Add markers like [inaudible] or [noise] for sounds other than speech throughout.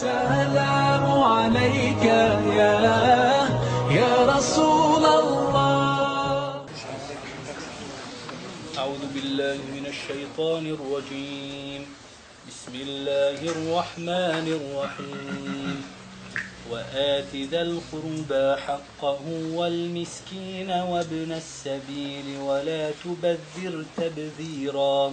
السلام عليك يا يا رسول الله. أعوذ بالله من الشيطان الرجيم. بسم الله الرحمن الرحيم. وآت ذا القربى حقه والمسكين وابن السبيل ولا تبذر تبذيرا.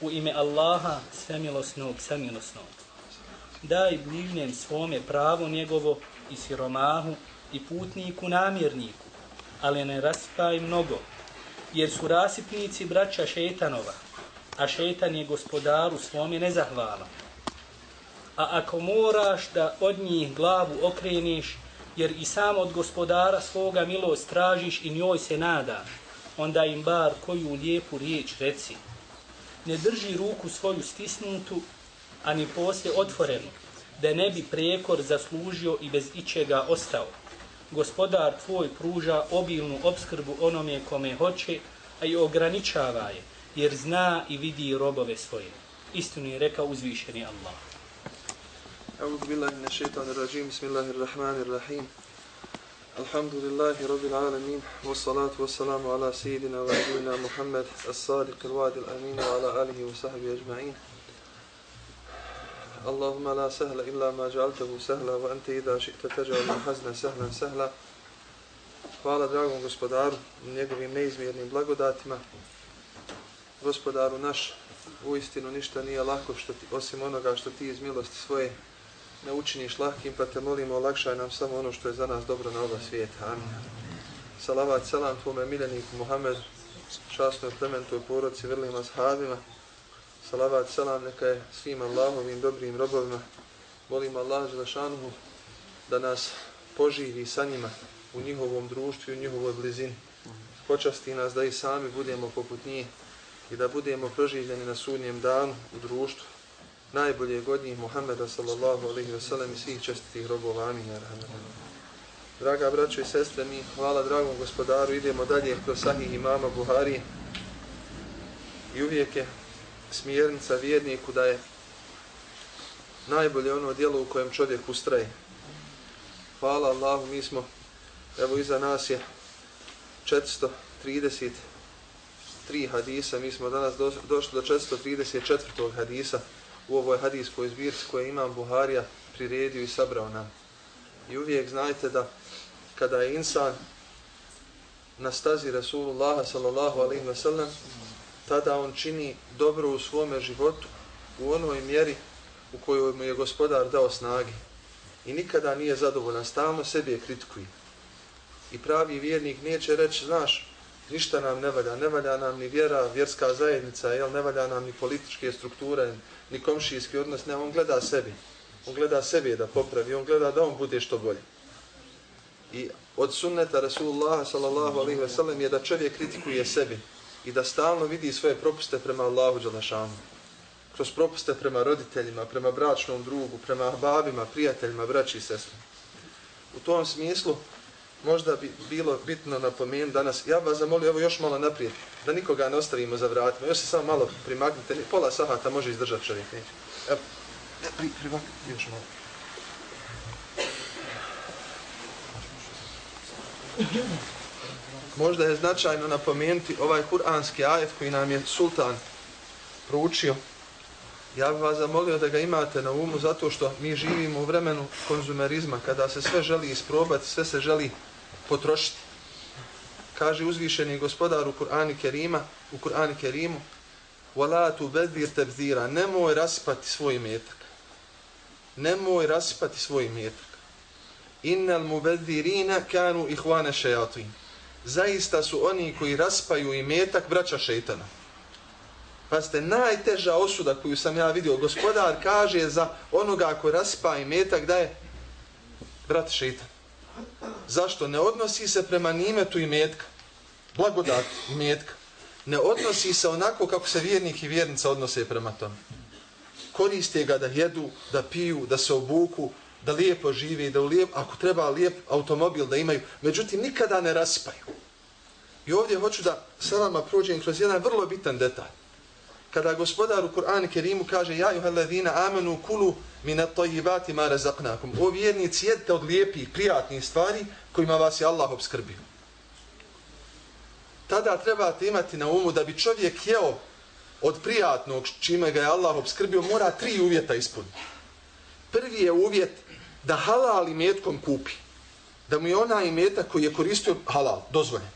U ime Allaha, svemilosnog, samilosnog. Daj bližnjem svome pravo njegovo i siromahu i putniku namjerniku, ali ne raspaj mnogo, jer su rasipnici braća šetanova, a šetan je gospodaru svome nezahvalan. A ako moraš da od njih glavu okreniš, jer i sam od gospodara svoga milost tražiš i njoj se nadaš, onda im bar koju lijepu riječ reci Ne drži ruku svoju stisnutu, ani poslije otvorenu, da ne bi prekor zaslužio i bez ičega ostao gospodar tvoj pruža obilnu obskrbu onome kome hoće, a i ograničava je, jer zna i vidi robove svoje. Istinu je rekao uzvišeni Allah. أعوذ بالله من الشيطان الرجيم بسم الله الرحمن الرحيم Alhamdulillahi Rabbil Alamin Wa salatu wa salamu ala sayidina wa Adilina Muhammad As-Sadiq al-Wadi al-Amin Wa ala alihi wa sahbihi ajma'in. Allahumma la sahla illa ma ja'altahu sahla Wa anta idha shi'ta taj'alu hazna sahlan sahla. Hvala dragom gospodaru Njegovim neizmjernim blagodatima. Gospodaru naš U istinu ništa nije lako što ti, Osim onoga što ti iz milosti svoje ne učiniš lahkim, pa te molimo olakšaj nam samo ono što je za nas dobro na oba svijeta. Amin. Salavat selam tvome miljeniku Muhammedu, častnoj plementoj poroci, vrlima sahabima, salavat selam neka je svim Allahovim dobrim robovima. Molim Allah Želešanuhu da nas poživi sa njima u njihovom društvu i u njihovoj blizini. Počasti nas da i sami budemo poput njih i da budemo proživljeni na sudnjem danu u društvu najbolje godnjih Muhammeda sallallahu alaihi ve sellem i svih čestitih robova. Amin. Draga braćo i sestre, mi hvala dragom gospodaru, idemo dalje kroz sahih imama Buhari i uvijek je smjernica vjerniku da je najbolje ono djelo u kojem čovjek ustraje. Hvala Allahu, mi smo, evo iza nas je 433 hadisa, mi smo danas došli do 434. hadisa u ovoj hadijskoj zbirci koje imam Buharija priredio i sabrao nam. I uvijek znajte da kada je insan na stazi Rasulullaha sallallahu alaihi wa sallam, tada on čini dobro u svome životu u onoj mjeri u kojoj mu je gospodar dao snage. i nikada nije zadovoljan, stalno sebi kritikuje. I pravi vjernik neće reći, znaš, ništa nam ne valja, ne valja nam ni vjera, vjerska zajednica, jel, ne valja nam ni političke strukture, ni komšijski odnos, ne, on gleda sebi. On gleda sebi da popravi, on gleda da on bude što bolje. I od sunneta Rasulullah sallallahu alaihi ve sellem je da čovjek kritikuje sebi i da stalno vidi svoje propuste prema Allahu Đalašanu. Kroz propuste prema roditeljima, prema bračnom drugu, prema babima, prijateljima, braći i sestri. U tom smislu možda bi bilo bitno napomenuti danas, ja vas zamolio, evo još malo naprijed, da nikoga ne ostavimo za vratima, još se samo malo primaknite, pola sahata može izdržati čovjek. Evo, pri, primaknite još malo. Možda je značajno napomenuti ovaj kuranski ajet koji nam je sultan proučio. Ja bih vas zamolio da ga imate na umu zato što mi živimo u vremenu konzumerizma kada se sve želi isprobati, sve se želi potrošiti. kaže uzvišeni gospodar u Kur'anu Kerima, u Kur'anu Kerimu, وَلَا تُبَذِّرْ تَبْذِيرًا Nemoj rasipati svoj metak. Nemoj rasipati svoj metak. Innal mubadhirina kanu ihwana shayatin. Zaista su oni koji raspaju i metak braća šejtana. Pa ste najteža osuda koju sam ja vidio. Gospodar kaže za onoga ko raspa i metak da je brat šejtan. Zašto? Ne odnosi se prema nimetu i metka. Blagodat i metka. Ne odnosi se onako kako se vjernik i vjernica odnose prema tome. Koriste ga da jedu, da piju, da se obuku, da lijepo žive i da lijep, ako treba lijep automobil da imaju. Međutim, nikada ne raspaju. I ovdje hoću da sa vama prođem kroz jedan vrlo bitan detalj. Kada gospodar u Kur'an Kerimu kaže Ja juha ladhina amenu kulu minat tajibati ma razaknakum. O vjernici, jedite od lijepih, prijatnih stvari kojima vas je Allah obskrbio. Tada trebate imati na umu da bi čovjek jeo od prijatnog čime ga je Allah obskrbio, mora tri uvjeta ispuniti. Prvi je uvjet da halal imetkom kupi. Da mu je ona imeta koji je koristio halal, dozvoljen.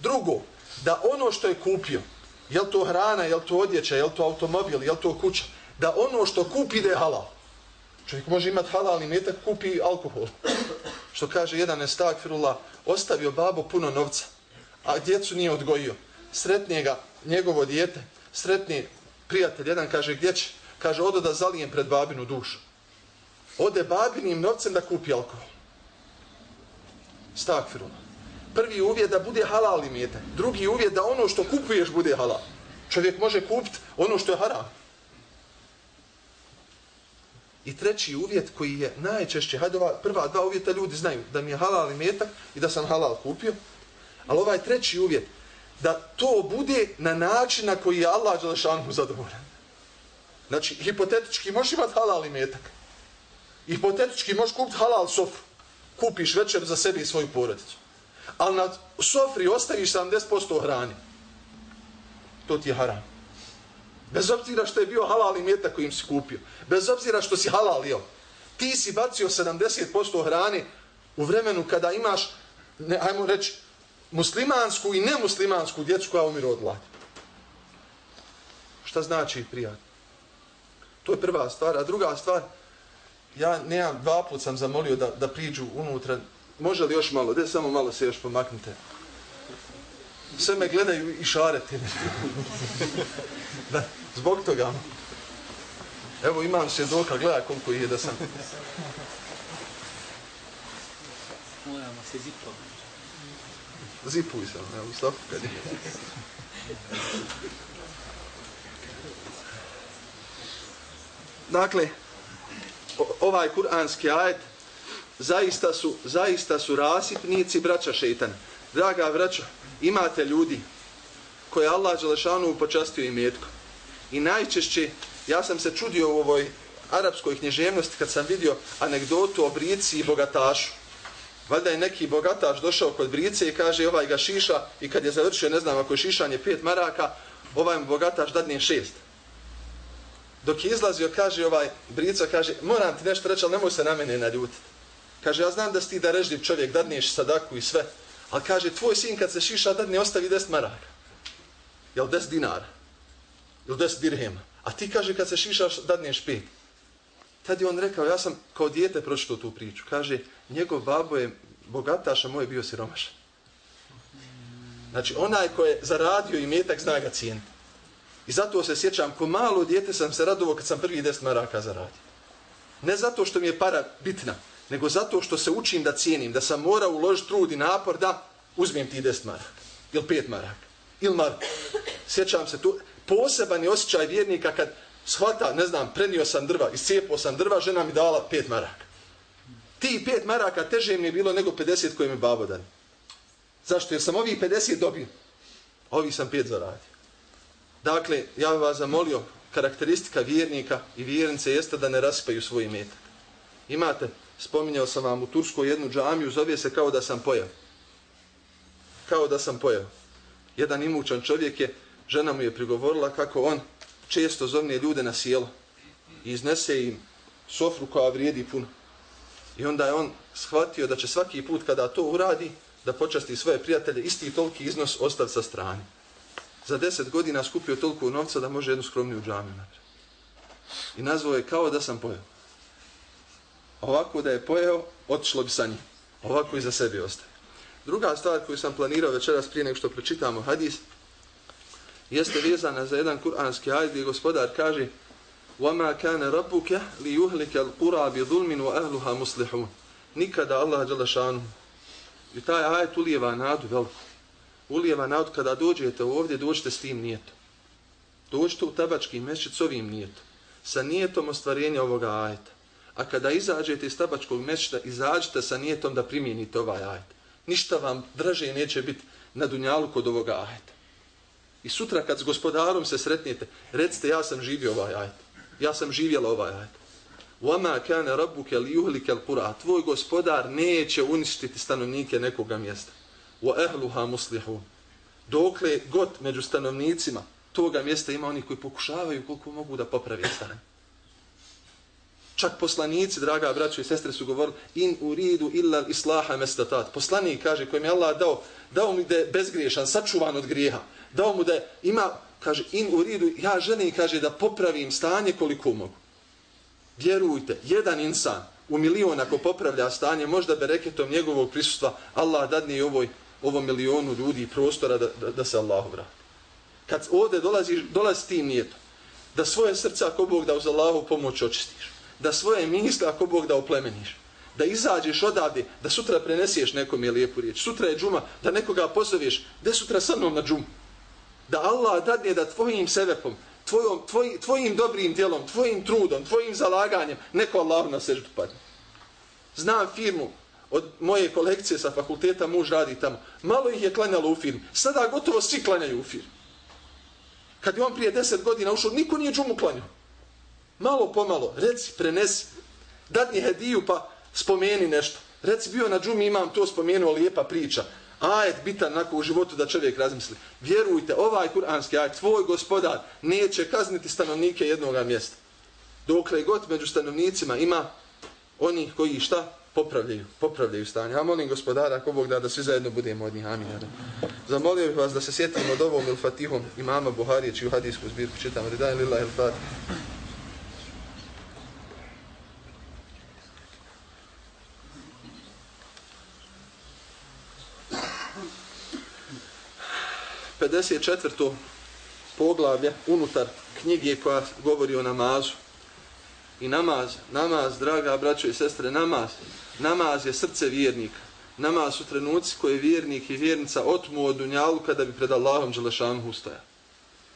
Drugo, da ono što je kupio, je to hrana, je to odjeća, je to automobil, je to kuća, da ono što kupi da je halal. Čovjek može imati halal metak, kupi alkohol. [clears throat] Što kaže jedan estakfirullah, ostavio babo puno novca, a djecu nije odgojio. Sretnije ga njegovo dijete, sretni prijatelj, jedan kaže gdje će? Kaže, odo da zalijem pred babinu dušu ode babinim novcem da kupi alkohol. Stakfirullah. Prvi uvjet da bude halal imete. Drugi uvjet da ono što kupuješ bude halal. Čovjek može kupiti ono što je haram. I treći uvjet koji je najčešće, hajde ova prva dva uvjeta ljudi znaju, da mi je halal imetak i da sam halal kupio, ali ovaj treći uvjet, da to bude na način na koji je Allah Đelešanu zadovoljan. Znači, hipotetički možeš imati halal i metak. hipotetički možeš kupiti halal sofru. Kupiš večer za sebe i svoju porodicu. Ali na sofri ostaviš 70% hrani. To ti je haram. Bez obzira što je bio halal i mjeta kojim si kupio. Bez obzira što si halalio. Ti si bacio 70% hrane u vremenu kada imaš, ne, ajmo reći, muslimansku i nemuslimansku djecu koja umiru od gladi. Šta znači prijatno? To je prva stvar. A druga stvar, ja nemam, dva put sam zamolio da, da priđu unutra. Može li još malo? Gdje samo malo se još pomaknite? Sve me gledaju i šarete. [laughs] da, zbog toga. Evo imam se doka, gleda koliko je da sam. Moramo se zipo. Zipuj sam, evo, stop kad je. Dakle, ovaj kuranski ajet zaista su, zaista su rasipnici braća šeitan. Draga braća, imate ljudi koje Allah Đelešanu počastio i metko. I najčešće, ja sam se čudio u ovoj arapskoj književnosti kad sam vidio anegdotu o brici i bogatašu. Valjda je neki bogataš došao kod brice i kaže ovaj ga šiša i kad je završio, ne znam, ako je šišanje pet maraka, ovaj mu bogataš dadne šest. Dok je izlazio, kaže ovaj brica, kaže, moram ti nešto reći, ali nemoj se na mene naljutiti. Kaže, ja znam da si ti da režljiv čovjek, dadneš sadaku i sve. Ali kaže, tvoj sin kad se šiša, dadne, ostavi 10 maraka. Jel 10 dinara? Ili 10 dirhema? A ti kaže, kad se šišaš, dadneš pet. Tad je on rekao, ja sam kao dijete pročitao tu priču. Kaže, njegov babo je bogataš, a moj je bio siromašan. Znači, onaj ko je zaradio i metak, zna ga cijeniti. I zato se sjećam, ko malo dijete sam se radovao kad sam prvi 10 maraka zaradio. Ne zato što mi je para bitna, nego zato što se učim da cijenim, da sam mora uložiti trud i napor da uzmem ti 10 maraka. Ili 5 maraka. Ili maraka. Sjećam se tu. Poseban je osjećaj vjernika kad shvata, ne znam, prenio sam drva, iscijepo sam drva, žena mi dala 5 maraka. Ti 5 maraka teže mi je bilo nego 50 koje mi babo dan. Zašto? Jer sam ovih 50 dobio. Ovi sam 5 zaradio. Dakle, ja bih vas zamolio, karakteristika vjernika i vjernice jeste da ne raspaju svoj metak. Imate, spominjao sam vam u Turskoj jednu džamiju, zove se kao da sam pojao. Kao da sam pojao. Jedan imućan čovjek je, žena mu je prigovorila kako on često zovne ljude na sjelo i iznese im sofru koja vrijedi puno. I onda je on shvatio da će svaki put kada to uradi, da počasti svoje prijatelje, isti toliki iznos ostav sa strane. Za deset godina skupio toliko novca da može jednu skromniju džamiju napraviti. I nazvao je kao da sam pojeo. Ovako da je pojeo, otišlo bi sa njim. Ovako i za sebi ostaje. Druga stvar koju sam planirao večeras prije nego što pročitamo hadis, jeste vezana za jedan kuranski ajd gdje gospodar kaže وَمَا كَانَ رَبُّكَ لِيُهْلِكَ الْقُرَى بِظُلْمٍ وَأَهْلُهَا مُسْلِحُونَ Nikada Allah Đalešanu i taj ajet ulijeva nadu veliku. Ulijeva nadu kada dođete ovdje, dođete s tim nijetom. Dođete u tabački mešćic s ovim nijetom. Sa nijetom ostvarenja ovoga ajeta. A kada izađete iz tabačkog mešćita, izađete sa nijetom da primijenite ovaj ajet. Ništa vam draže neće biti na dunjalu kod ovoga ajeta. I sutra kad s gospodarom se sretnijete, recite ja sam živio ovaj ajet. Ja sam živjela ovaj ajet. وَمَا كَانَ رَبُّكَ لِيُهْلِكَ الْقُرَى Tvoj gospodar neće uništiti stanovnike nekoga mjesta. وَأَهْلُهَا مُسْلِحُونَ Dokle god među stanovnicima toga mjesta ima oni koji pokušavaju koliko mogu da popravi stanje. Čak poslanici, draga braćo i sestre, su govorili in uridu illa islaha mestatat. Poslanik kaže kojem je Allah dao, dao mu da je bezgriješan, sačuvan od grijeha. Dao mu da ima, kaže, in u ridu, ja želim, kaže, da popravim stanje koliko mogu. Vjerujte, jedan insan u milion ako popravlja stanje, možda bereketom njegovog prisustva, Allah dadne i ovoj, ovom milionu ljudi prostora da, da, da se Allah vrati. Kad ovdje dolazi, dolazi tim nijetom, da svoje srce ako Bog da uz Allahu pomoć očistiš, da svoje misle ako Bog da oplemeniš, da izađeš odavde, da sutra prenesiješ nekom je lijepu riječ, sutra je džuma, da nekoga pozoveš, gdje sutra sa mnom na džumu, da Allah dadne da tvojim sebepom, tvojom, tvoj, tvojim dobrim djelom, tvojim trudom, tvojim zalaganjem, neko Allah na seždu padne. Znam firmu od moje kolekcije sa fakulteta, muž radi tamo. Malo ih je klanjalo u firmu. Sada gotovo svi klanjaju u firmu. Kad je on prije deset godina ušao, niko nije džumu klanjao. Malo pomalo, reci, prenesi, dadni hediju pa spomeni nešto. Reci, bio na džumi, imam to spomenuo, lijepa priča ajet bitan nako u životu da čovjek razmisli. Vjerujte, ovaj kuranski ajet, tvoj gospodar, neće kazniti stanovnike jednog mjesta. Dokle god među stanovnicima ima oni koji šta? Popravljaju, popravljaju stanje. A molim gospodara, ako Bog da, da svi zajedno budemo od njih. Amin. Zamolio bih vas da se sjetimo od ovom ilfatihom imama Buharije, čiju hadijsku zbirku čitam. Redan lillahi ilfatih. 54. poglavlje unutar knjige koja govori o namazu. I namaz, namaz, draga braćo i sestre, namaz, namaz je srce vjernika. Namaz su trenuci koje vjernik i vjernica otmu od dunjalu kada bi pred Allahom Đelešan ustaja.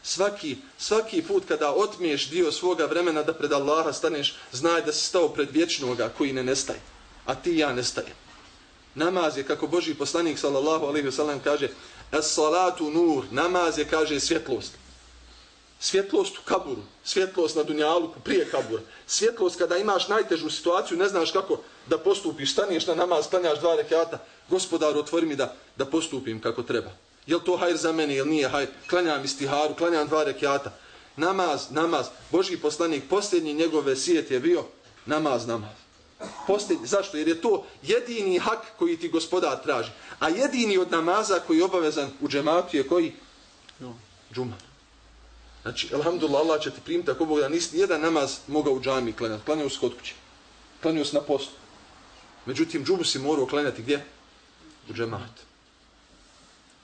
Svaki, svaki put kada otmiješ dio svoga vremena da pred Allaha staneš, znaj da si stao pred vječnoga koji ne nestaje, a ti ja nestajem. Namaz je, kako Boži poslanik, sallallahu alaihi wa sallam, kaže, Es salatu nur, namaz je, kaže, svjetlost. Svjetlost u kaburu, svjetlost na dunjaluku prije kabura. Svjetlost kada imaš najtežu situaciju, ne znaš kako da postupiš, staniješ na namaz, klanjaš dva rekata, gospodar, otvori mi da, da postupim kako treba. Jel to hajr za mene jel nije hajr? Klanjam istiharu, klanjam dva rekata. Namaz, namaz. Boži poslanik, posljednji njegove sijet je bio namaz, namaz. Posljednji, zašto? Jer je to jedini hak koji ti gospodar traži. A jedini od namaza koji je obavezan u džematu je koji? Džuma. Znači, alhamdulillah, Allah će ti primiti ako Bog da nisi jedan namaz mogao u džami klanjati. Klanjao se kod kuće. Klanjao se na postu. Međutim, džumu si morao klanjati gdje? U džematu.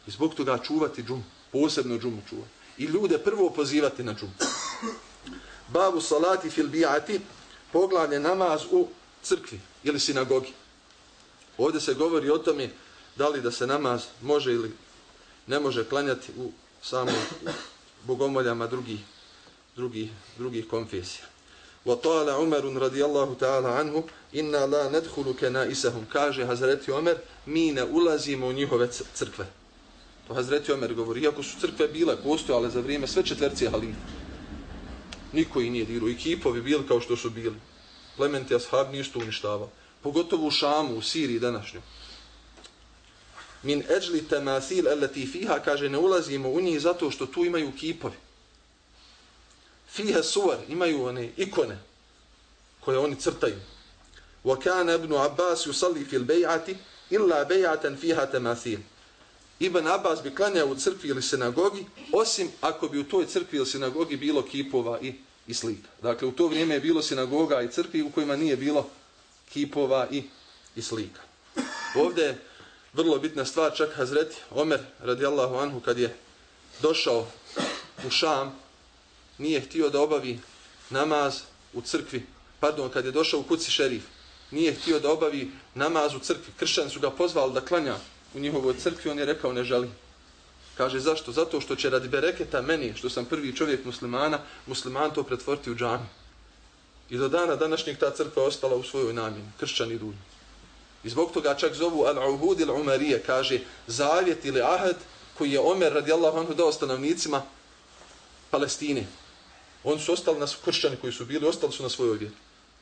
I zbog toga čuvati džumu. Posebno džumu čuvati. I ljude prvo pozivati na džumu. Babu salati fil bijati, poglavlje namaz u crkvi ili sinagogi. Ovdje se govori o tome da li da se namaz može ili ne može klanjati u samom bogomoljama drugih drugih drugih konfesija. Wa ta'ala Umar radijallahu ta'ala anhu inna la nadkhulu kana'isahum kaže Hazreti Omer mi ne ulazimo u njihove crkve. To Hazreti Omer govori iako su crkve bile postojale za vrijeme sve četvrtice halifa. Niko ih nije diru i kipovi bili kao što su bili. Plementi ashab ništa uništavao. Pogotovo u Šamu, u Siriji današnju min eđli temasil eleti fiha, kaže, ne ulazimo u njih zato što tu imaju kipovi. Fiha suvar, imaju one ikone koje oni crtaju. Wa kana ibn Abbas yusalli fil bay'ati illa bay'atan fiha tamasil. Ibn Abbas bi klanjao u crkvi ili sinagogi, osim ako bi u toj crkvi ili sinagogi bilo kipova i, i slika. Dakle, u to vrijeme je bilo sinagoga i crkvi u kojima nije bilo kipova i, i slika. Ovdje je vrlo bitna stvar, čak Hazreti Omer, radijallahu anhu, kad je došao u Šam, nije htio da obavi namaz u crkvi, pardon, kad je došao u kuci šerif, nije htio da obavi namaz u crkvi. Kršćani su ga pozvali da klanja u njihovoj crkvi, on je rekao ne želi. Kaže zašto? Zato što će radi bereketa meni, što sam prvi čovjek muslimana, musliman to pretvoriti u džami. I do dana današnjeg ta crkva ostala u svojoj namjeni, kršćani dulji. I zbog toga čak zovu al-uhud ili umarije, kaže zavjet ili ahad koji je Omer radijallahu anhu dao stanovnicima Palestine. Oni su ostali na kršćani koji su bili, ostali su na svojoj vjeri.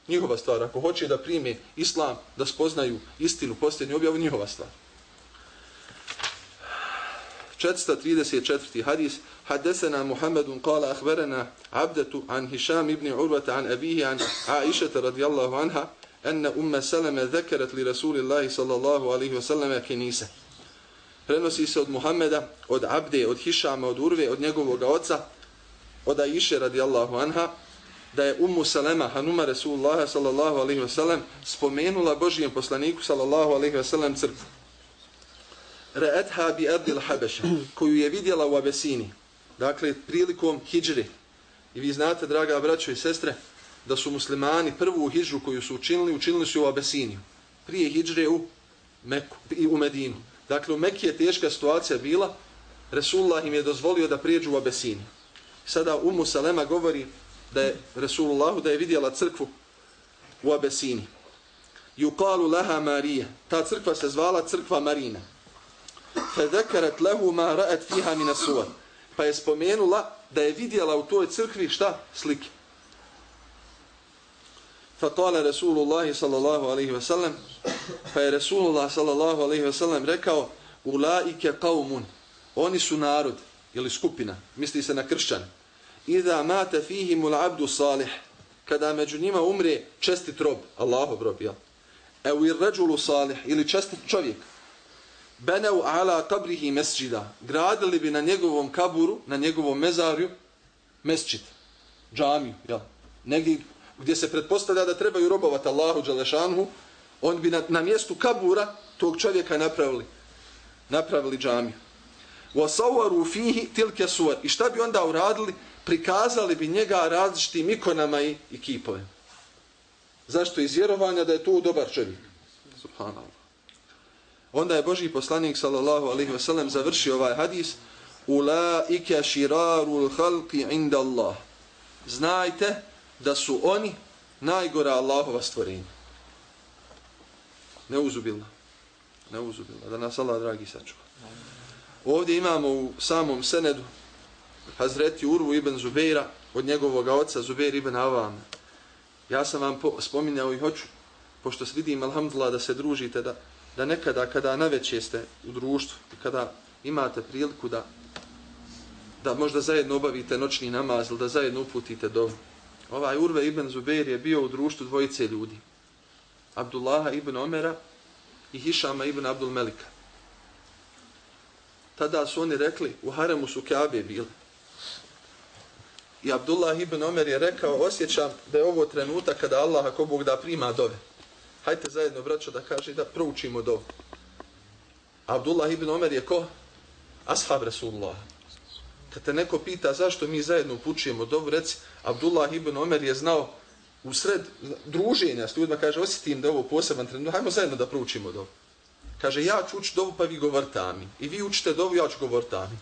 Njihova stvar. Ako hoće da prime islam, da spoznaju istinu, posljednju objavu, njihova stvar. 434. hadis Hadesena Muhammedun kala ahverena abdetu an Hisham ibn Urvata an Ebihi an Aishata radijallahu anha enne umme seleme zekeret li Rasulillahi sallallahu alihi wasallam ke nise. Prenosi se od Muhammeda, od Abde, od Hišama, od Urve, od njegovog oca, od Aiše radijallahu anha, da je Ummu Salema, Hanuma Rasulullah sallallahu alaihi wa sallam, spomenula Božijem poslaniku sallallahu alaihi wa sallam crkvu. Ra'atha bi ardil Habeša, koju je vidjela u Abesini, dakle prilikom hijđri. I vi znate, draga braćo i sestre, da su muslimani prvu hijđru koju su učinili, učinili su u Abesiniju. Prije hijđre u Meku i u Medinu. Dakle, u Mekije je teška situacija bila, Resulullah im je dozvolio da prijeđu u Abesiniju. Sada Umu Salema govori da je Resulullahu da je vidjela crkvu u Abesini. Yuqalu laha Marija. Ta crkva se zvala crkva Marina. فذكرت له ما رأت فيها من الصور Pa je spomenula da je vidjela u toj crkvi šta? Slike. فقال رسول الله صلى الله عليه وسلم fa pa je الله صلى الله عليه وسلم rekao ulaike qaumun oni su narod ili skupina misli se na kršćane Iza mata fihim abdu salih. Kada među njima umre čestit rob, Allahov rob, ja. Evo ir rajulu salih, ili čestit čovjek benev ala kabrihi mesđida. Gradili bi na njegovom kaburu, na njegovom mezarju, mesđid. Džamiju, ja. Negdje gdje se pretpostavlja da trebaju robovati Allahu Đalešanhu, on bi na, na mjestu kabura tog čovjeka napravili, napravili džamiju. Wasawaru fihi tilke suvar. I šta bi onda uradili? prikazali bi njega različitim ikonama i, i kipovima. Zašto? Iz vjerovanja da je to dobar čovjek. Subhanallah. Onda je Boži poslanik sallallahu alaihi ve sellem završio ovaj hadis Ulaike širarul halki inda Allah. Znajte da su oni najgora Allahova stvorenja. Neuzubilna. Neuzubilna. Da nas Allah dragi sačuva. Ovdje imamo u samom senedu Hazreti Urvu ibn Zubeira od njegovog oca Zubeir ibn Avam. Ja sam vam spominjao i hoću, pošto se vidim, alhamdulillah, da se družite, da, da nekada kada naveće ste u društvu, kada imate priliku da da možda zajedno obavite noćni namaz ili da zajedno uputite do Ovaj Urve ibn Zubair je bio u društvu dvojice ljudi. Abdullaha ibn Omera i Hišama ibn Abdul Melika. Tada su oni rekli, u haremu su Kaabe bile. I Abdullah ibn Omer je rekao, osjećam da je ovo trenutak kada Allah ako Bog da prima dove. Hajte zajedno, braćo, da kaže da proučimo dovu. Abdullah ibn Omer je ko? Ashab Rasulullah. Kad te neko pita zašto mi zajedno upućujemo dovu, reci, Abdullah ibn Omer je znao u sred druženja s ljudima, kaže, osjetim da je ovo poseban trenutak, hajmo zajedno da proučimo dovu. Kaže, ja ću učiti dovu, pa vi govorite amin. I vi učite dovu, ja ću govoriti amin.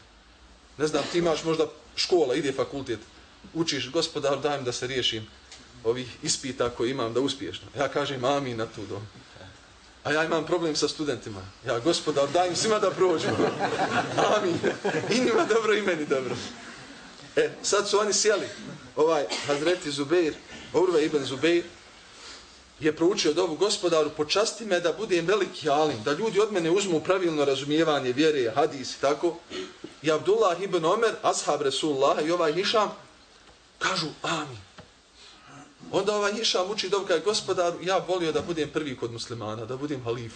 Ne znam, ti imaš možda škola, ide fakultet, učiš, gospodar, dajem da se riješim ovih ispita koje imam da uspješno. Ja kažem, amin na tu dom. A ja imam problem sa studentima. Ja, gospodar, dajem svima da prođu. Amin. I njima dobro, i meni dobro. E, sad su oni sjeli. Ovaj, Hazreti Zubeir, Urve ibn Zubeir, je proučio od gospodaru, počasti me da budem veliki alim, da ljudi od mene uzmu pravilno razumijevanje vjere, hadis i tako. I Abdullah ibn Omer, ashab Resulullah i ovaj Hišam, Kažu amin. Onda ovaj Hišam uči dobu kaj gospodar, ja volio da budem prvi kod muslimana, da budem halif.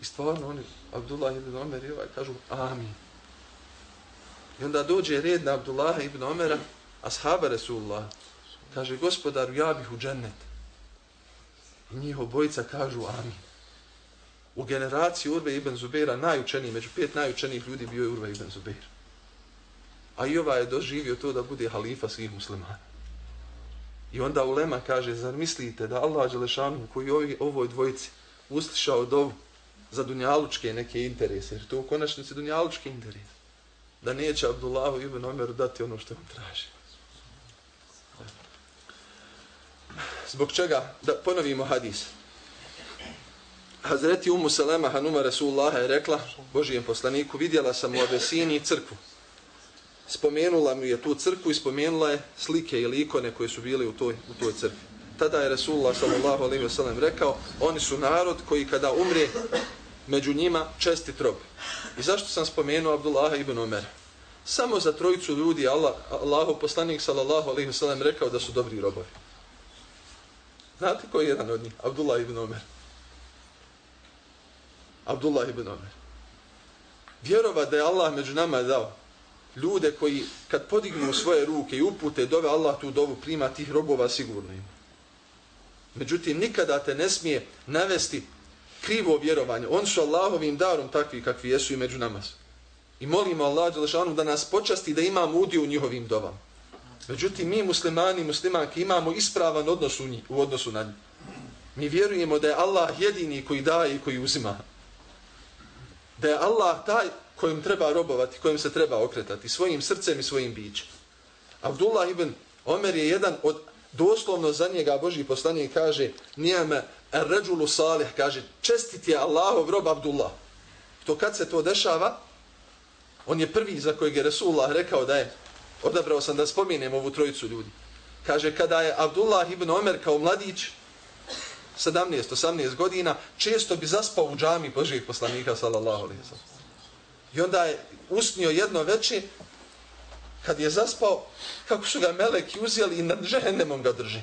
I stvarno oni, Abdullah ibn Omer i ovaj, kažu amin. I onda dođe red na Abdullah ibn Omera, ashaba Resulullah, kaže, gospodaru, ja bih u džennet. I njih obojica kažu amin. U generaciji Urve ibn Zubera najučeniji, među pet najučenijih ljudi bio je Urve ibn Zubeir. A i ovaj je doživio to da bude halifa svih muslimana. I onda Ulema kaže, zar mislite da Allah Đelešanu koji ovi, ovoj dvojici uslišao dovu za dunjalučke neke interese, jer to u konačnici dunjalučki interes, da neće Abdullahu ibn Omeru dati ono što on traži. Zbog čega? Da ponovimo hadis. Hazreti Umu Salema Hanuma Rasulullah je rekla Božijem poslaniku, vidjela sam u Abesini crkvu. Spomenula mi je tu crkvu i spomenula je slike ili ikone koje su bile u toj, u toj crkvi. Tada je Resulullah sallallahu alaihi wa rekao, oni su narod koji kada umre među njima česti trob. I zašto sam spomenuo Abdullah ibn Omer? Samo za trojicu ljudi Allah, Allahov poslanik sallallahu alaihi wa rekao da su dobri robovi. Znate koji je jedan od njih? Abdullah ibn Omer. Abdullah ibn Omer. Vjerova da je Allah među nama dao ljude koji kad podignu svoje ruke i upute dove Allah tu dovu prima tih robova sigurno ima. Međutim, nikada te ne smije navesti krivo vjerovanje. On su Allahovim darom takvi kakvi jesu i među nama su. I molimo Allah da nas počasti da imamo udiju u njihovim dovama. Međutim, mi muslimani i muslimanke imamo ispravan odnos u, njih, u odnosu na njih. Mi vjerujemo da je Allah jedini koji daje i koji uzima. Da je Allah taj kojim treba robovati, kojim se treba okretati, svojim srcem i svojim bićem. Abdullah ibn Omer je jedan od, doslovno za njega Boži poslanik kaže, nijeme ređulu salih, kaže, čestit je Allahov rob Abdullah. To kad se to dešava, on je prvi za kojeg je Resulullah rekao da je odabrao sam da spomenem ovu trojicu ljudi. Kaže, kada je Abdullah ibn Omer kao mladić, 17-18 godina, često bi zaspao u džami Božih poslanika, sallallahu alaihi sallam. I onda je usnio jedno veče, kad je zaspao, kako su ga meleki uzeli i nad ženemom ga drži.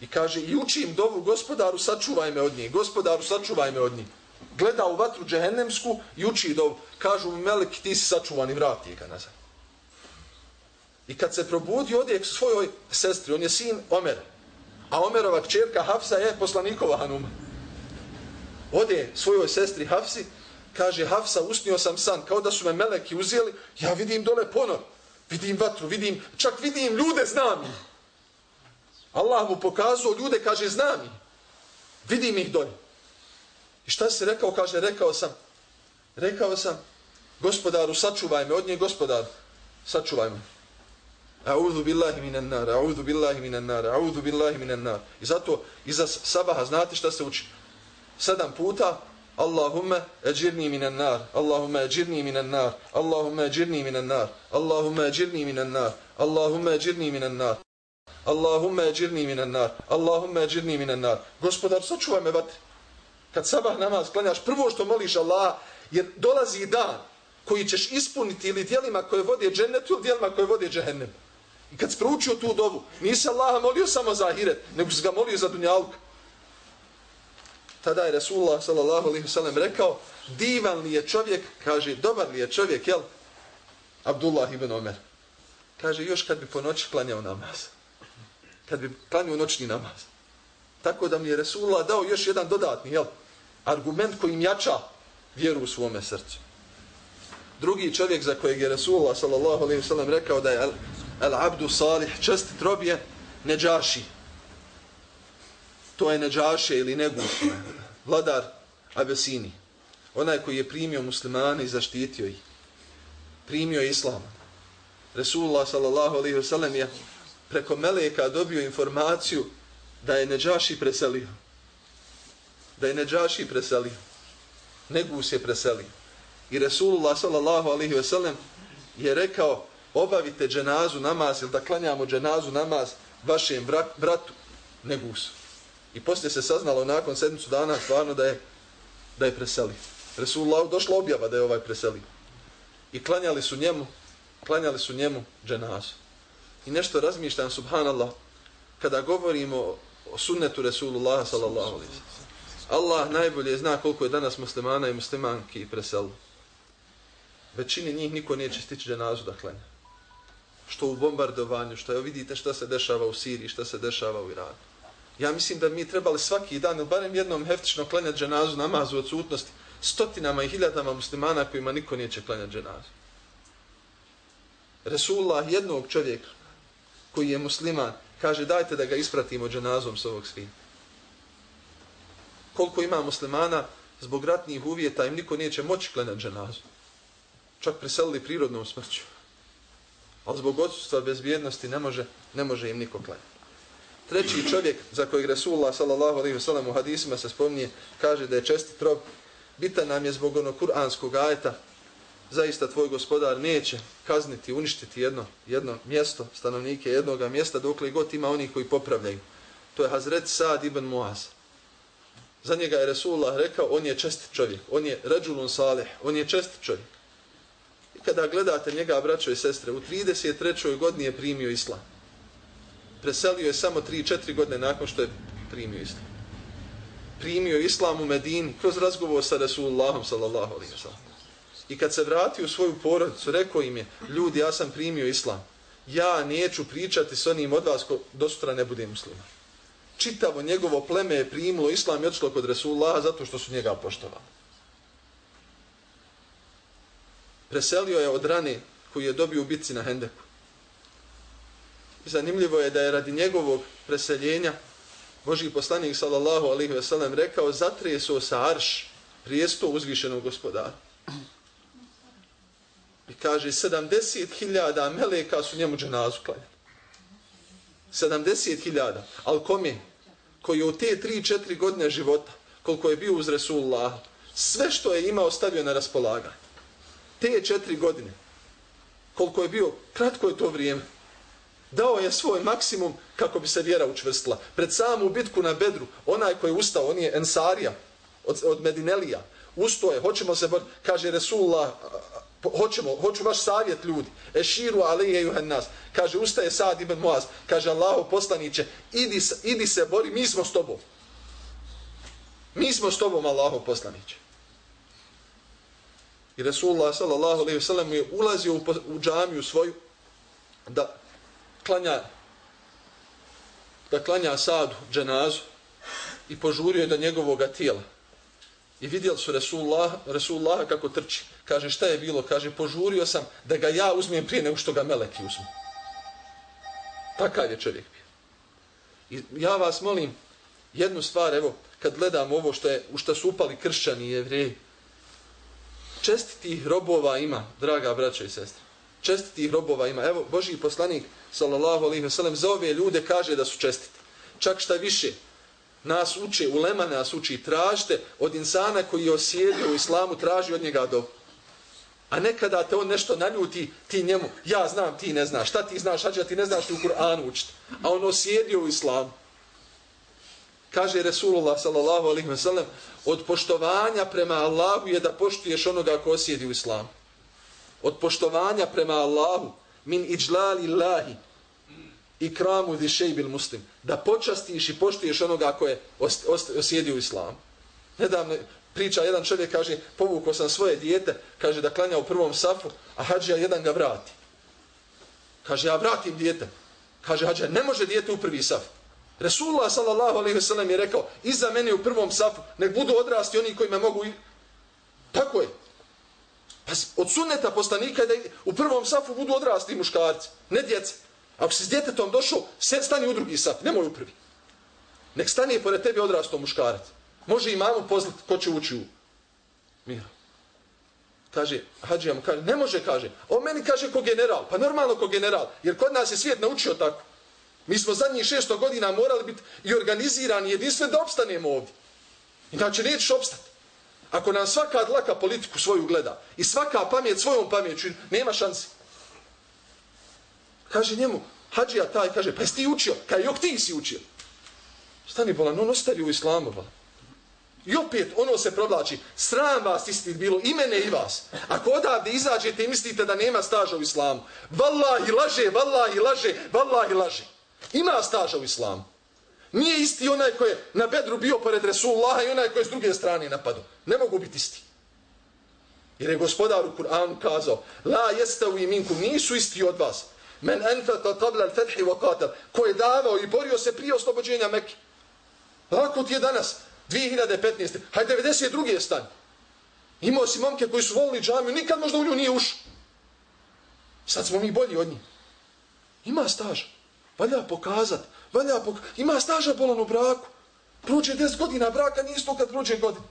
I kaže, i učim dovu gospodaru, sačuvaj me od njih, gospodaru, sačuvaj me od njih. Gleda u vatru džehennemsku i uči dovu. Kažu mu, meleki, ti si sačuvan i vrati ga nazad. I kad se probudi, ode k svojoj sestri, on je sin Omer. A Omerova kćerka Hafsa je poslanikova Hanuma. Ode svojoj sestri Hafsi, kaže Hafsa, usnio sam san, kao da su me meleki uzeli, ja vidim dole ponor, vidim vatru, vidim, čak vidim ljude, znam ih. Allah mu pokazao ljude, kaže, znam ih. Vidim ih dole. I šta se rekao? Kaže, rekao sam, rekao sam, gospodaru, sačuvaj me, od nje gospodar, sačuvaj me. A'udhu billahi minan nar, a'udhu billahi minan nar, a'udhu billahi minan nar. I zato iza sabaha znate šta se uči? Sedam puta Allahumma ajirni minan nar, Allahumma ajirni minan nar, Allahumma ajirni minan nar, Allahumma ajirni minan nar, Allahumma ajirni minan nar. Allahumma ajirni minan nar, Allahumma ajirni minan nar. Gospodar, sačuvaj me vatre. Kad sabah namaz klanjaš, prvo što moliš Allah, jer dolazi dan koji ćeš ispuniti ili dijelima koje vode džennetu ili dijelima koje vode džehennem. I kad si proučio tu dovu, nisi Allaha molio samo za ahiret, nego si ga molio za dunjaluk. Tada je Resulullah sallallahu alaihi wasallam rekao, divan li je čovjek, kaže, dobar li je čovjek, jel? Abdullah ibn Omer. Kaže, još kad bi po noći klanjao namaz. Kad bi klanjao noćni namaz. Tako da mi je Resulullah dao još jedan dodatni, jel? Argument kojim jača vjeru u svome srcu. Drugi čovjek za kojeg je Resulullah sallallahu alaihi wasallam rekao da je al-abdu salih, čestit rob je neđaši. To je neđaše ili negus, vladar Abesini. Onaj koji je primio muslimane i zaštitio ih. Primio je islam. Resulullah sallallahu alaihi wasallam je preko meleka dobio informaciju da je neđaši preselio. Da je neđaši preselio. Negus je preselio. I Resulullah sallallahu alaihi wasallam je rekao obavite dženazu namaz ili da klanjamo dženazu namaz vašem bratu Negusu. I poslije se saznalo nakon sedmicu dana stvarno da je da je preselio. Resulullah došla objava da je ovaj preselio. I klanjali su njemu, klanjali su njemu dženazu. I nešto razmišljam, subhanallah, kada govorimo o sunnetu Resulullah sallallahu alaihi Allah najbolje zna koliko je danas muslimana i muslimanki preselu. Većini njih niko neće stići dženazu da klanja. Što u bombardovanju, što je, vidite što se dešava u Siriji, što se dešava u Iranu. Ja mislim da mi trebali svaki dan, barem jednom heftično klanjati dženazu, namazu odsutnosti, stotinama i hiljadama muslimana kojima niko neće klanjati dženazu. Resulullah jednog čovjeka koji je musliman kaže dajte da ga ispratimo dženazom s ovog svijeta. Koliko ima muslimana zbog ratnih uvjeta im niko neće moći klanjati dženazu. Čak preselili prirodnom smrću. Ali zbog odsustva bezbjednosti ne može, ne može im niko klanjati. Treći čovjek za kojeg Resulullah sallallahu alaihi ve sellem u hadisima se spominje kaže da je čestit rob bitan nam je zbog onog kuranskog ajeta zaista tvoj gospodar neće kazniti, uništiti jedno, jedno mjesto, stanovnike jednog mjesta, dokle god ima onih koji popravljaju. To je Hazret Sad ibn Muaz. Za njega je Resulullah rekao, on je čest čovjek, on je rađulun salih, on je čest čovjek. I kada gledate njega, braćo i sestre, u 33. godini je primio islam. Preselio je samo 3-4 godine nakon što je primio islam. Primio islam u Medini kroz razgovor sa Resulullahom sallallahu alaihi wa sallam. I kad se vratio u svoju porodicu, rekao im je, ljudi, ja sam primio islam. Ja neću pričati s onim od vas ko do sutra ne bude muslima. Čitavo njegovo pleme je primilo islam i odšlo kod Resulullah zato što su njega poštovali. Preselio je od rane koju je dobio u bitci na Hendeku. Zanimljivo je da je radi njegovog preseljenja Boži poslanik sallallahu alaihi ve sellem rekao zatreso sa arš prijesto uzvišenog gospodara. I kaže, 70.000 meleka su njemu dženazu klanjali. 70.000. Ali je? Koji je u te 3-4 godine života, koliko je bio uz Resulullah, sve što je imao stavio na raspolaganje. Te 4 godine, koliko je bio, kratko je to vrijeme, dao je svoj maksimum kako bi se vjera učvrstila. Pred samu bitku na Bedru, onaj koji je ustao, on je Ensarija od, od Medinelija, ustoje, hoćemo se, kaže Resulullah, hoćemo, hoću vaš savjet ljudi. Eširu alije juhan nas. Kaže, ustaje Sad ibn Muaz. Kaže, Allaho poslaniće, idi, idi se, bori, mi smo s tobom. Mi smo s tobom, Allaho poslaniće. I Resulullah sallallahu alaihi sallam je ulazio u, u džamiju svoju da klanja da klanja Sadu dženazu i požurio je do njegovog tijela. I vidjeli su Resulullah, Resulullah kako trči. Kaže, šta je bilo? Kaže, požurio sam da ga ja uzmem prije nego što ga meleki uzmu. Takav je čovjek bio. I ja vas molim, jednu stvar, evo, kad gledam ovo što, je, u što su upali kršćani i jevreji, čestitih robova ima, draga braća i sestre. Čestitih robova ima. Evo, Boži poslanik, sallallahu alaihi wa sallam, za ove ljude kaže da su čestiti. Čak šta više, nas uče, ulema nas uči, tražite od insana koji je osjedio u islamu, traži od njega do. A nekada te on nešto naljuti, ti njemu, ja znam, ti ne znaš, šta ti znaš, hađa, ti ne znaš ti u Kur'anu učiti. A on osjedio u islamu. Kaže Resulullah sallallahu alaihi wa sallam, od poštovanja prema Allahu je da poštuješ onoga ko osjedi u islamu. Od poštovanja prema Allahu, min iđlali Allahi, i kramu di šejbil muslim. Da počastiš i poštuješ onoga ko je osjedio u islamu. Nedavno priča, jedan čovjek kaže, povukao sam svoje dijete, kaže da klanja u prvom safu, a hađija jedan ga vrati. Kaže, ja vratim dijete. Kaže, hađija, ne može dijete u prvi saf. Resulullah sallallahu alaihi sallam je rekao, iza mene u prvom safu, nek budu odrasti oni koji me mogu... Tako je. Pa od sunneta postanika je da u prvom safu budu odrasti muškarci, ne djece. Ako si s djetetom došao, stani u drugi saf, nemoj u prvi. Nek stani pored tebe odrasto muškarac. Može i mamu poznat ko će ući u mira. Kaže, hađija mu kaže, ne može, kaže. O meni kaže ko general. Pa normalno ko general. Jer kod nas je svijet naučio tako. Mi smo zadnjih šesto godina morali biti i organizirani jedinstven da opstanemo ovdje. Inače nećeš opstati. Ako nam svaka dlaka politiku svoju gleda i svaka pamet svojom pamjeću, nema šansi. Kaže njemu, hađija taj, kaže, pa jesi ti učio? Kaj, jok ti si učio? Stani bolan, on ostavi u islamu, bolan. I opet ono se provlači, sram vas isti bilo, i mene i vas. Ako odavde izađete i mislite da nema staža u islamu, vallahi laže, vallahi laže, vallahi laže. Ima staža u islamu. Nije isti onaj koji je na bedru bio pored Resulullaha i onaj koji je s druge strane napadu. Ne mogu biti isti. Jer je gospodar u Kur'anu kazao La jeste u iminku, nisu isti od vas. Men enfeta qabla al-fethi wa qatal. Ko je davao i borio se prije oslobođenja Mekke. Lako ti je danas, 2015. Hajde 92. stan. Imao si momke koji su volili džamiju, nikad možda u nju nije ušao. Sad smo mi bolji od njih. Ima staž. Valja pokazat. Valja pok Ima staža bolan u braku. Prođe 10 godina braka, nije isto kad prođe godin.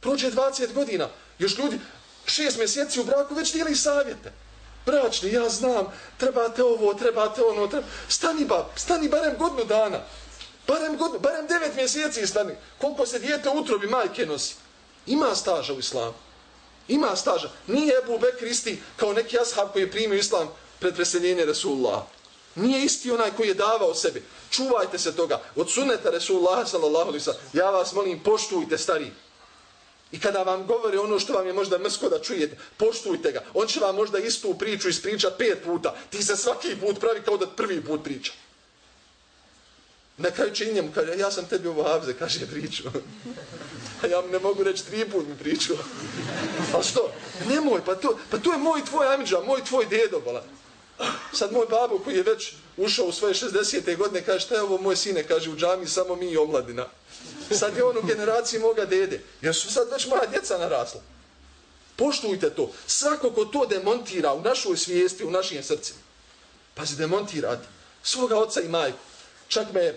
Prođe 20 godina. Još ljudi, šest mjeseci u braku, već dijeli savjete. Bračni, ja znam, trebate ovo, trebate ono, treba... Stani ba, stani barem godinu dana. Barem, godinu, barem devet mjeseci stani. Koliko se dijete utrobi majke nosi. Ima staža u islamu. Ima staža. Nije Ebu Bekr isti kao neki ashab koji je primio islam pred preseljenje Resulullah. Nije isti onaj koji je davao sebe. Čuvajte se toga. Od suneta Resulullah sallallahu alaihi sallam. Ja vas molim, poštujte stari. I kada vam govori ono što vam je možda mrsko da čujete, poštujte ga. On će vam možda istu priču ispričati pet puta. Ti se svaki put pravi kao da prvi put priča. Na kraju će i njemu, kaže, ja sam tebi ovo avze, kaže, priču. [laughs] A ja ne mogu reći tri put mi priču. [laughs] A što? Nemoj, pa to, pa to je moj tvoj amidža, moj tvoj dedo, bola. Sad moj babo koji je već ušao u svoje 60. godine, kaže, šta je ovo moj sine, kaže, u džami samo mi i omladina. Sad je on u generaciji moga dede. Jer su sad već moja djeca narasla. Poštujte to. Svako ko to demontira u našoj svijesti, u našim srcima. Pa se demontirati svoga oca i majku. Čak me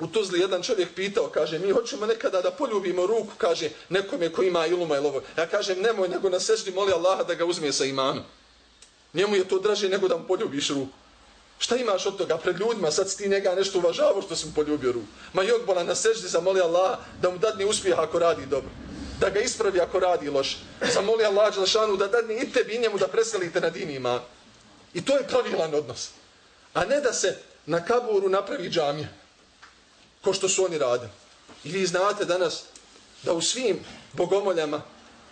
u Tuzli jedan čovjek pitao, kaže, mi hoćemo nekada da poljubimo ruku, kaže, nekome ko ima iluma ili ovo. Ja kažem, nemoj, nego na seždi moli Allaha da ga uzme sa imanom. Njemu je to draže nego da mu poljubiš ruku. Šta imaš od toga pred ljudima, sad ti njega nešto uvažavao što sam poljubio ruku. Ma jog bola na seždi zamoli Allaha da mu dadne uspjeh ako radi dobro. Da ga ispravi ako radi loše. Zamoli Allah Đelšanu da dadne i tebi i njemu da preselite na din ima. I to je pravilan odnos. A ne da se na kaburu napravi džamija. Ko što su oni radili. I vi znate danas da u svim bogomoljama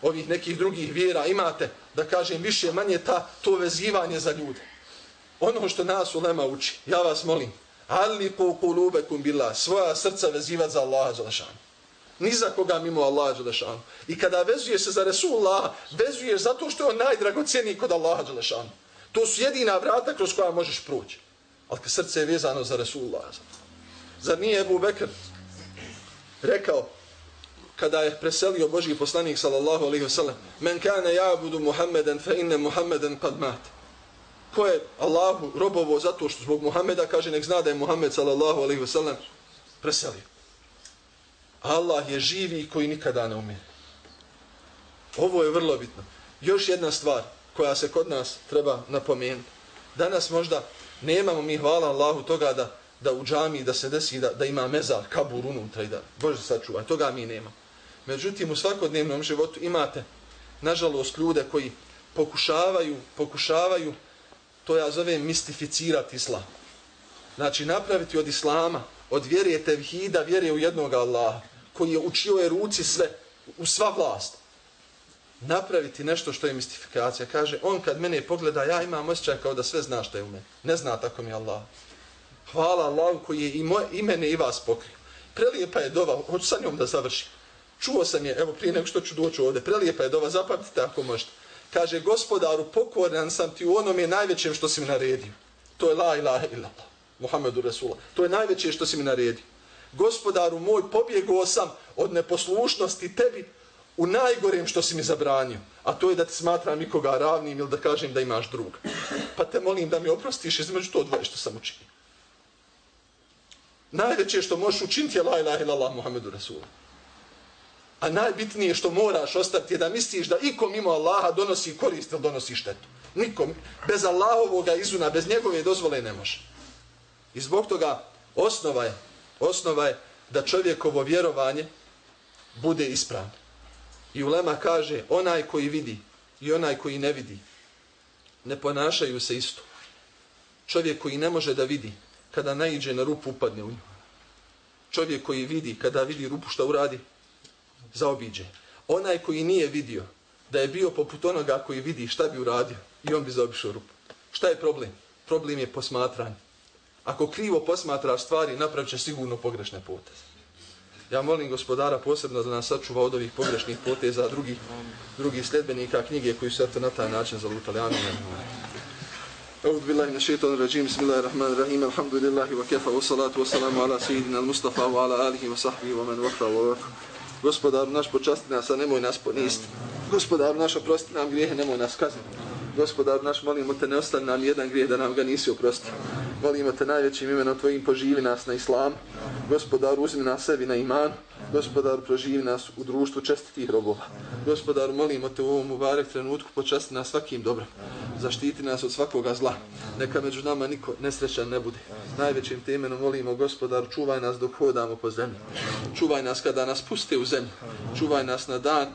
ovih nekih drugih vjera imate, da kažem, više manje ta, to vezivanje za ljude. Ono što nas u Lema uči, ja vas molim, ali po kulubekum bila, svoja srca vezivati za Allaha Đelešanu. Ni za koga mimo Allaha Đelešanu. I kada vezuješ se za Resulullah, vezuješ zato što je on najdragocijeniji kod Allaha Đelešanu. To su jedina vrata kroz koja možeš proći. Ali kad srce je vezano za Resulullah. Zar nije Ebu Bekr rekao, kada je preselio Božji poslanik sallallahu alaihi wasallam men kane jabudu Muhammeden fe inne Muhammeden kad mat ko je Allahu robovo zato što zbog Muhameda kaže nek zna da je Muhammed sallallahu alaihi wasallam preselio. Allah je živi koji nikada ne umije. Ovo je vrlo bitno. Još jedna stvar koja se kod nas treba napomenuti. Danas možda nemamo mi hvala Allahu toga da, da u džami da se desi da, da ima mezar, kabur unutra i da Bože sačuva. Toga mi nema. Međutim, u svakodnevnom životu imate, nažalost, ljude koji pokušavaju, pokušavaju to ja zovem mistificirati islam. Znači napraviti od islama, od vjere tevhida, vjere u jednog Allaha, koji je učio je ruci sve, u sva vlast. Napraviti nešto što je mistifikacija. Kaže, on kad mene pogleda, ja imam osjećaj kao da sve zna što je u meni. Ne zna tako mi Allah. Hvala Allahu koji je i, moje, i mene i vas pokrio. Prelijepa je dova, hoću sa njom da završim. Čuo sam je, evo prije nego što ću doći ovdje, prelijepa je dova, zapamtite ako možete kaže gospodaru pokoran sam ti u onome najvećem što si mi naredio. To je la ilaha illallah. Muhammedu Rasulullah. To je najveće što si mi naredio. Gospodaru moj pobjegao sam od neposlušnosti tebi u najgorem što si mi zabranio. A to je da ti smatram nikoga ravnim ili da kažem da imaš druga. Pa te molim da mi oprostiš između to dvoje što sam učinio. Najveće što možeš učiniti je la ilaha illallah Muhammedu Rasulullah. A najbitnije što moraš ostati je da misliš da ikom mimo Allaha donosi korist ili donosi štetu. Nikom. Bez Allahovoga izuna, bez njegove dozvole ne može. I zbog toga osnova je, osnova je da čovjekovo vjerovanje bude ispravno. I Ulema kaže, onaj koji vidi i onaj koji ne vidi, ne ponašaju se isto. Čovjek koji ne može da vidi, kada naiđe na rupu, upadne u nju. Čovjek koji vidi, kada vidi rupu, šta uradi? zaobiđe. Onaj koji nije vidio da je bio poput onoga koji vidi šta bi uradio i on bi zaobišao rupu. Šta je problem? Problem je posmatranje. Ako krivo posmatraš stvari, napravit će sigurno pogrešne poteze. Ja molim gospodara posebno da nas sačuva od ovih pogrešnih poteza drugih, drugih sljedbenika knjige koji su eto na taj način zalutali. Amin. أعوذ بالله من الشيطان الرجيم بسم الله الرحمن الرحيم الحمد لله وكفى والصلاة والسلام على سيدنا المصطفى وعلى آله وصحبه ومن وفى ووفى Gospodaru naš počasti nas, a nemoj nas poniziti. Gospodaru naš oprosti nam grijehe, nemoj nas kazniti. Gospodar naš, molimo te, ne ostane nam jedan grijeh da nam ga nisi oprosti. Molimo te najvećim imenom tvojim poživi nas na islam. Gospodar, uzmi nas sebi na iman. Gospodar, proživi nas u društvu čestitih robova. Gospodar, molimo te u ovom ubarek trenutku počasti nas svakim dobrom. Zaštiti nas od svakoga zla. Neka među nama niko nesrećan ne bude. Najvećim temenom molimo, gospodar, čuvaj nas dok hodamo po zemlji. Čuvaj nas kada nas puste u zemlju. Čuvaj nas na dan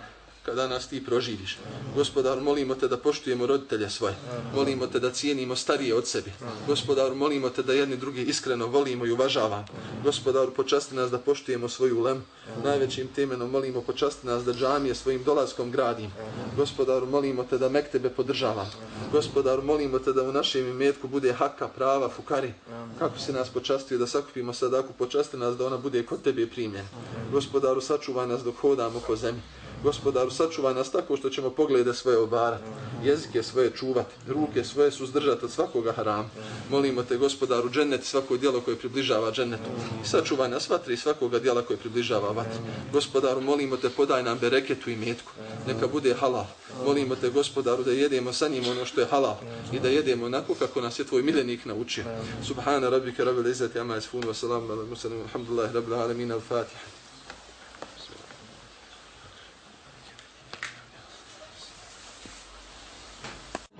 kada nas ti proživiš. Gospodar, molimo te da poštujemo roditelje svoje. Molimo te da cijenimo starije od sebe. Gospodar, molimo te da jedni drugi iskreno volimo i uvažavamo. Gospodar, počasti nas da poštujemo svoju lem. Najvećim temenom molimo počasti nas da džamije svojim dolaskom gradim. Gospodar, molimo te da mek tebe podržavam. Gospodar, molimo te da u našem imetku bude haka, prava, fukari. Kako se nas počastio da sakupimo sadaku, počasti nas da ona bude kod tebe primljena. Gospodaru, sačuvaj nas dok hodamo po zemlji. Gospodaru, sačuvaj nas tako što ćemo poglede svoje obarati, jezike svoje čuvati, ruke svoje suzdržati od svakoga harama. Molimo te, gospodaru, džennet svako dijelo koje približava džennetu. I sačuvaj nas vatri svakoga dijela koje približava vatri. Gospodaru, molimo te, podaj nam bereketu i metku. Neka bude halal. Molimo te, gospodaru, da jedemo sa njim ono što je halal i da jedemo onako kako nas je tvoj miljenik naučio. Subhana rabbika rabbil izzati amma yasifun wa salamun ala mursalin walhamdulillahi rabbil alamin al-fatiha.